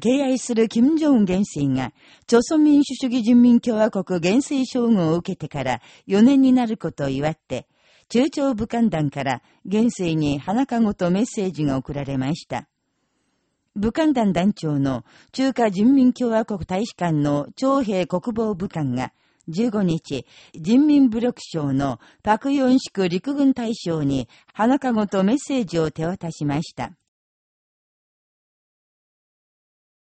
敬愛する金正恩元帥が、朝鮮民主主義人民共和国元帥称号を受けてから4年になることを祝って、中朝武漢団から元帥に花籠とメッセージが送られました。武漢団団長の中華人民共和国大使館の長兵国防武官が15日、人民武力省のパクヨンシク陸軍大将に花籠とメッセージを手渡しました。